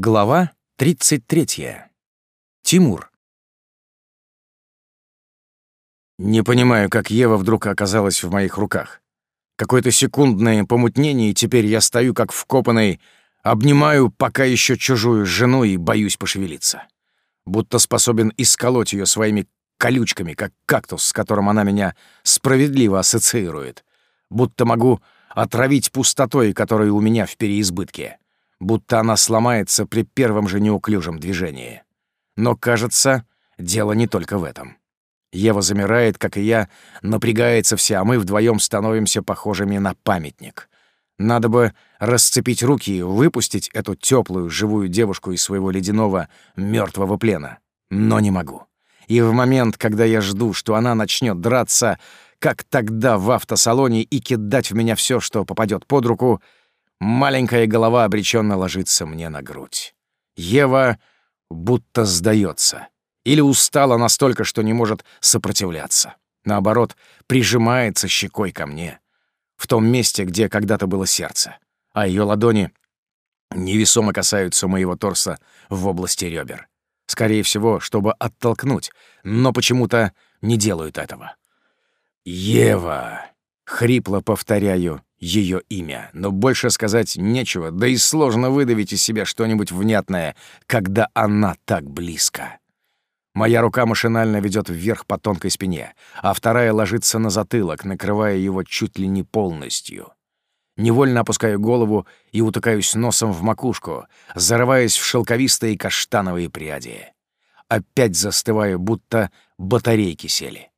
Глава 33. Тимур. Не понимаю, как Ева вдруг оказалась в моих руках. Какое-то секундное помутнение, и теперь я стою как вкопанный, обнимаю пока еще чужую жену и боюсь пошевелиться. Будто способен исколоть ее своими колючками, как кактус, с которым она меня справедливо ассоциирует. Будто могу отравить пустотой, которая у меня в переизбытке будто она сломается при первом же неуклюжем движении. Но, кажется, дело не только в этом. Ева замирает, как и я, напрягается вся, а мы вдвоем становимся похожими на памятник. Надо бы расцепить руки и выпустить эту теплую, живую девушку из своего ледяного, мертвого плена. Но не могу. И в момент, когда я жду, что она начнет драться, как тогда в автосалоне и кидать в меня все, что попадет под руку, Маленькая голова обреченно ложится мне на грудь. Ева будто сдается или устала настолько, что не может сопротивляться. Наоборот, прижимается щекой ко мне, в том месте, где когда-то было сердце, а ее ладони невесомо касаются моего торса в области ребер. Скорее всего, чтобы оттолкнуть, но почему-то не делают этого. «Ева!» — хрипло повторяю ее имя, но больше сказать нечего, да и сложно выдавить из себя что-нибудь внятное, когда она так близко. Моя рука машинально ведет вверх по тонкой спине, а вторая ложится на затылок, накрывая его чуть ли не полностью. Невольно опускаю голову и утыкаюсь носом в макушку, зарываясь в шелковистые каштановые пряди. Опять застываю, будто батарейки сели.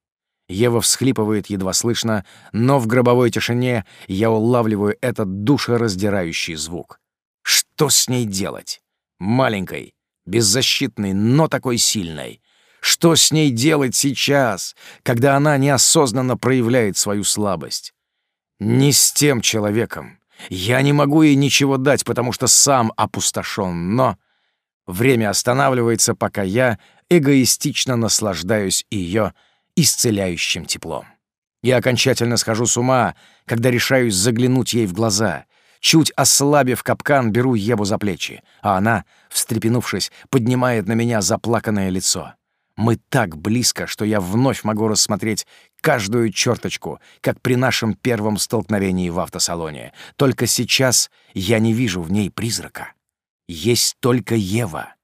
Ева всхлипывает едва слышно, но в гробовой тишине я улавливаю этот душераздирающий звук. Что с ней делать? Маленькой, беззащитной, но такой сильной. Что с ней делать сейчас, когда она неосознанно проявляет свою слабость? Не с тем человеком. Я не могу ей ничего дать, потому что сам опустошен, но... Время останавливается, пока я эгоистично наслаждаюсь ее исцеляющим теплом. Я окончательно схожу с ума, когда решаюсь заглянуть ей в глаза. Чуть ослабив капкан, беру Еву за плечи, а она, встрепенувшись, поднимает на меня заплаканное лицо. Мы так близко, что я вновь могу рассмотреть каждую черточку, как при нашем первом столкновении в автосалоне. Только сейчас я не вижу в ней призрака. Есть только Ева.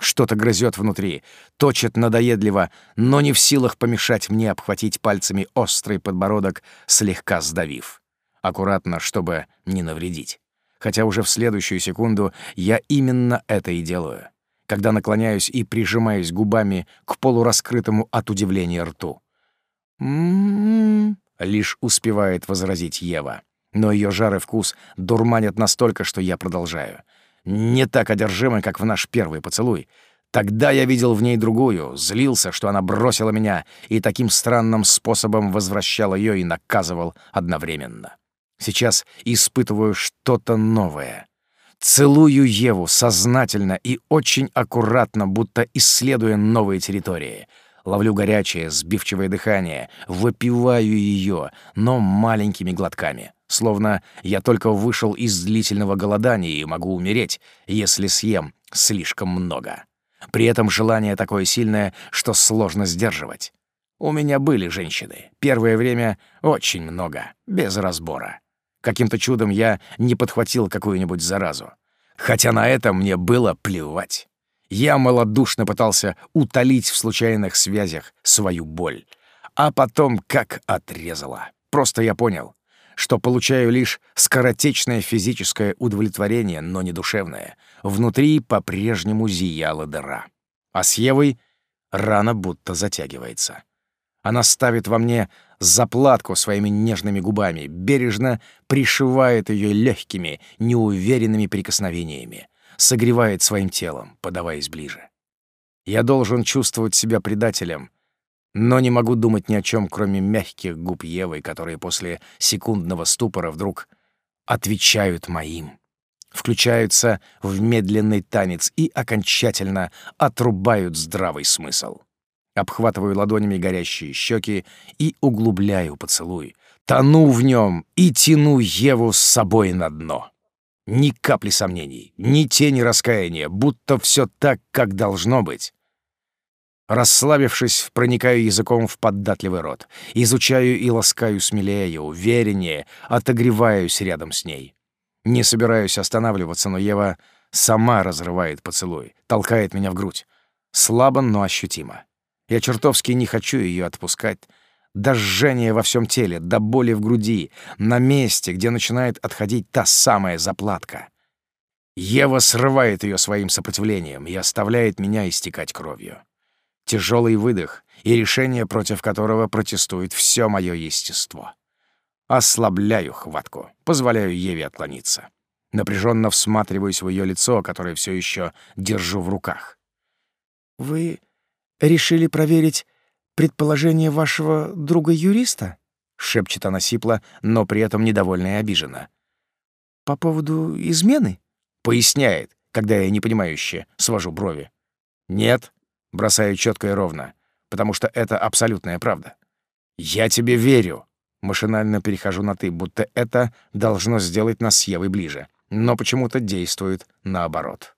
Что-то грызет внутри, точит надоедливо, но не в силах помешать мне обхватить пальцами острый подбородок, слегка сдавив. Аккуратно, чтобы не навредить. Хотя уже в следующую секунду я именно это и делаю, когда наклоняюсь и прижимаюсь губами к полураскрытому от удивления рту. «М-м-м», лишь успевает возразить Ева. Но ее жар и вкус дурманят настолько, что я продолжаю — не так одержимой, как в наш первый поцелуй. Тогда я видел в ней другую, злился, что она бросила меня и таким странным способом возвращал ее и наказывал одновременно. Сейчас испытываю что-то новое. Целую Еву сознательно и очень аккуратно, будто исследуя новые территории. Ловлю горячее, сбивчивое дыхание, выпиваю ее, но маленькими глотками словно я только вышел из длительного голодания и могу умереть, если съем слишком много. При этом желание такое сильное, что сложно сдерживать. У меня были женщины. Первое время очень много, без разбора. Каким-то чудом я не подхватил какую-нибудь заразу. Хотя на это мне было плевать. Я малодушно пытался утолить в случайных связях свою боль. А потом как отрезало. Просто я понял, что получаю лишь скоротечное физическое удовлетворение, но не душевное. Внутри по-прежнему зияла дыра. А с Евой рана будто затягивается. Она ставит во мне заплатку своими нежными губами, бережно пришивает ее легкими, неуверенными прикосновениями, согревает своим телом, подаваясь ближе. Я должен чувствовать себя предателем, но не могу думать ни о чем, кроме мягких губ Евы, которые после секундного ступора вдруг отвечают моим, включаются в медленный танец и окончательно отрубают здравый смысл. Обхватываю ладонями горящие щеки и углубляю поцелуй, тону в нем и тяну Еву с собой на дно. Ни капли сомнений, ни тени раскаяния, будто все так, как должно быть. Расслабившись, проникаю языком в поддатливый рот. Изучаю и ласкаю смелее, увереннее, отогреваюсь рядом с ней. Не собираюсь останавливаться, но Ева сама разрывает поцелуй, толкает меня в грудь. Слабо, но ощутимо. Я чертовски не хочу ее отпускать. До жжения во всем теле, до боли в груди, на месте, где начинает отходить та самая заплатка. Ева срывает ее своим сопротивлением и оставляет меня истекать кровью. Тяжелый выдох и решение, против которого протестует все мое естество. Ослабляю хватку, позволяю Еве отклониться. Напряженно всматриваюсь в ее лицо, которое все еще держу в руках. «Вы решили проверить предположение вашего друга-юриста?» — шепчет она сипло, но при этом недовольна и обижена. «По поводу измены?» — поясняет, когда я непонимающе свожу брови. «Нет», — бросаю четко и ровно, потому что это абсолютная правда. «Я тебе верю», — машинально перехожу на «ты», будто это должно сделать нас с Евой ближе, но почему-то действует наоборот.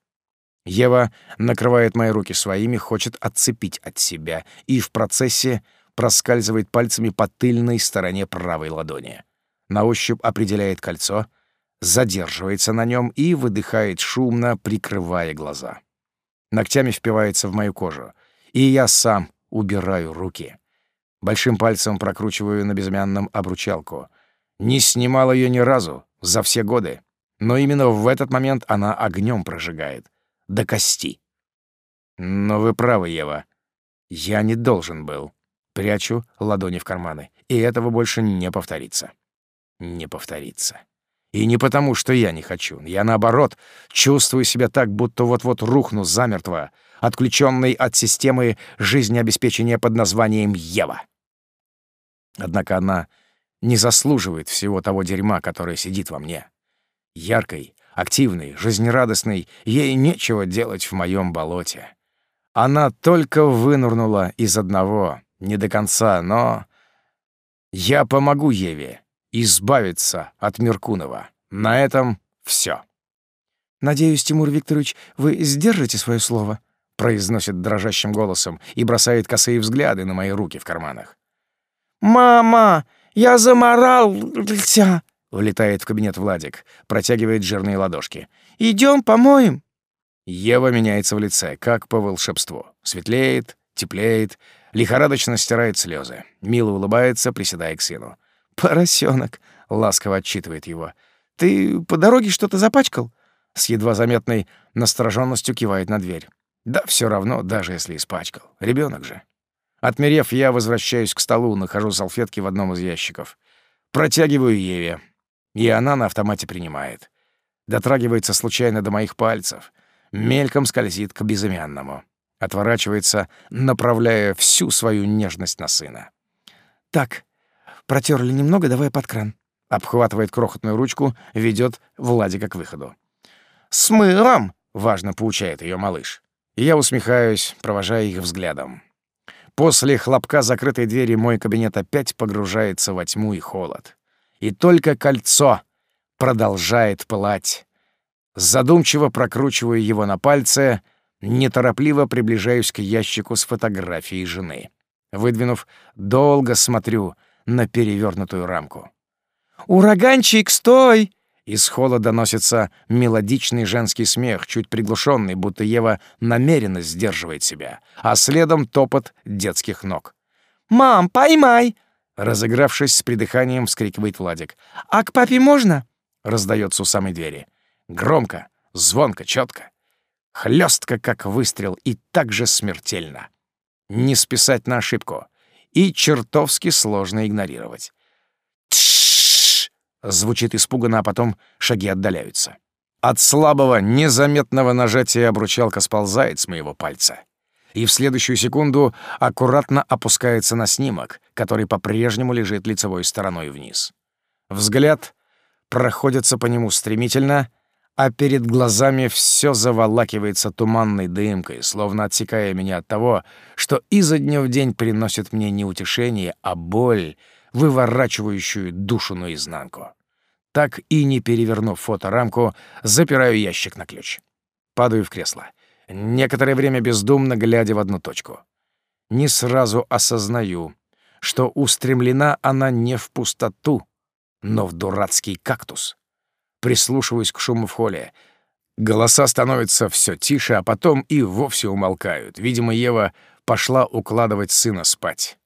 Ева накрывает мои руки своими, хочет отцепить от себя и в процессе проскальзывает пальцами по тыльной стороне правой ладони. На ощупь определяет кольцо, задерживается на нем и выдыхает шумно, прикрывая глаза. Ногтями впивается в мою кожу, и я сам убираю руки. Большим пальцем прокручиваю на безымянном обручалку. Не снимал ее ни разу за все годы, но именно в этот момент она огнем прожигает — до кости. Но вы правы, Ева. Я не должен был. Прячу ладони в карманы, и этого больше не повторится. Не повторится. И не потому, что я не хочу. Я, наоборот, чувствую себя так, будто вот-вот рухну замертво, отключенный от системы жизнеобеспечения под названием Ева. Однако она не заслуживает всего того дерьма, которое сидит во мне. Яркой, активной, жизнерадостной, ей нечего делать в моем болоте. Она только вынурнула из одного, не до конца, но... Я помогу Еве избавиться от Меркунова. На этом все. «Надеюсь, Тимур Викторович, вы сдержите свое слово?» произносит дрожащим голосом и бросает косые взгляды на мои руки в карманах. «Мама, я заморался!» Влетает в кабинет Владик, протягивает жирные ладошки. Идем помоем!» Ева меняется в лице, как по волшебству. Светлеет, теплеет, лихорадочно стирает слезы. Мило улыбается, приседая к сыну. «Поросенок!» — ласково отчитывает его. «Ты по дороге что-то запачкал?» С едва заметной настороженностью кивает на дверь. Да все равно, даже если испачкал. Ребенок же. Отмерев, я возвращаюсь к столу, нахожу салфетки в одном из ящиков. Протягиваю Еве. И она на автомате принимает. Дотрагивается случайно до моих пальцев. Мельком скользит к безымянному. Отворачивается, направляя всю свою нежность на сына. «Так, протерли немного, давай под кран». Обхватывает крохотную ручку, ведет Владика к выходу. «С мылом!» — важно поучает ее малыш. Я усмехаюсь, провожая их взглядом. После хлопка закрытой двери мой кабинет опять погружается во тьму и холод и только кольцо продолжает пылать. Задумчиво прокручиваю его на пальце, неторопливо приближаюсь к ящику с фотографией жены. Выдвинув, долго смотрю на перевернутую рамку. «Ураганчик, стой!» Из холла доносится мелодичный женский смех, чуть приглушенный, будто Ева намеренно сдерживает себя, а следом топот детских ног. «Мам, поймай! Разыгравшись с придыханием, вскрикивает Владик. «А к папе можно?» — раздается у самой двери. Громко, звонко, четко. Хлестко, как выстрел, и так же смертельно. Не списать на ошибку. И чертовски сложно игнорировать. «Тш!» — звучит испуганно, а потом шаги отдаляются. От слабого, незаметного нажатия обручалка сползает с моего пальца и в следующую секунду аккуратно опускается на снимок, который по-прежнему лежит лицевой стороной вниз. Взгляд проходится по нему стремительно, а перед глазами все заволакивается туманной дымкой, словно отсекая меня от того, что изо дня в день приносит мне не утешение, а боль, выворачивающую душу наизнанку. Так и не перевернув фоторамку, запираю ящик на ключ. Падаю в кресло. Некоторое время бездумно глядя в одну точку. Не сразу осознаю, что устремлена она не в пустоту, но в дурацкий кактус. Прислушиваюсь к шуму в холле. Голоса становятся все тише, а потом и вовсе умолкают. Видимо, Ева пошла укладывать сына спать.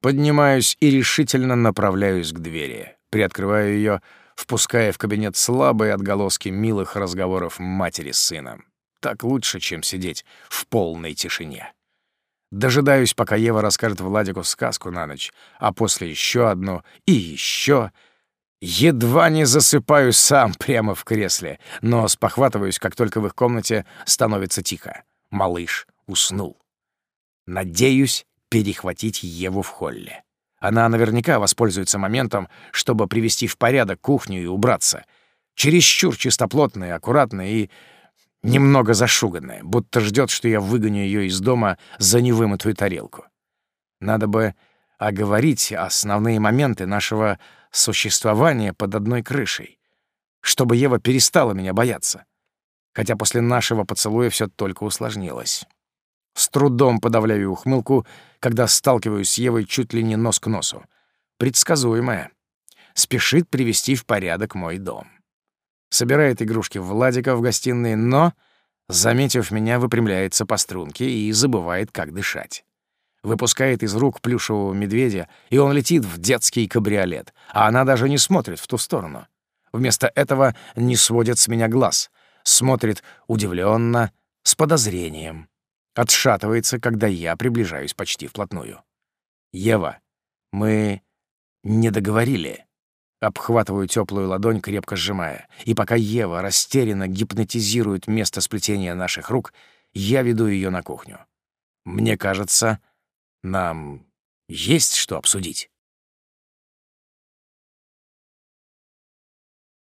Поднимаюсь и решительно направляюсь к двери. Приоткрываю ее, впуская в кабинет слабые отголоски милых разговоров матери с сыном. Так лучше, чем сидеть в полной тишине. Дожидаюсь, пока Ева расскажет Владику сказку на ночь, а после еще одну и еще. Едва не засыпаю сам прямо в кресле, но спохватываюсь, как только в их комнате становится тихо. Малыш уснул. Надеюсь перехватить Еву в холле. Она наверняка воспользуется моментом, чтобы привести в порядок кухню и убраться. Чересчур чистоплотная, аккуратная и немного зашуганная, будто ждет, что я выгоню ее из дома за невымытую тарелку. Надо бы оговорить основные моменты нашего существования под одной крышей, чтобы Ева перестала меня бояться. Хотя после нашего поцелуя все только усложнилось. С трудом подавляю ухмылку, когда сталкиваюсь с Евой чуть ли не нос к носу. Предсказуемая. Спешит привести в порядок мой дом. Собирает игрушки Владика в гостиной, но, заметив меня, выпрямляется по струнке и забывает, как дышать. Выпускает из рук плюшевого медведя, и он летит в детский кабриолет, а она даже не смотрит в ту сторону. Вместо этого не сводит с меня глаз, смотрит удивленно, с подозрением отшатывается, когда я приближаюсь почти вплотную. «Ева, мы не договорили». Обхватываю теплую ладонь, крепко сжимая. И пока Ева растерянно гипнотизирует место сплетения наших рук, я веду ее на кухню. Мне кажется, нам есть что обсудить.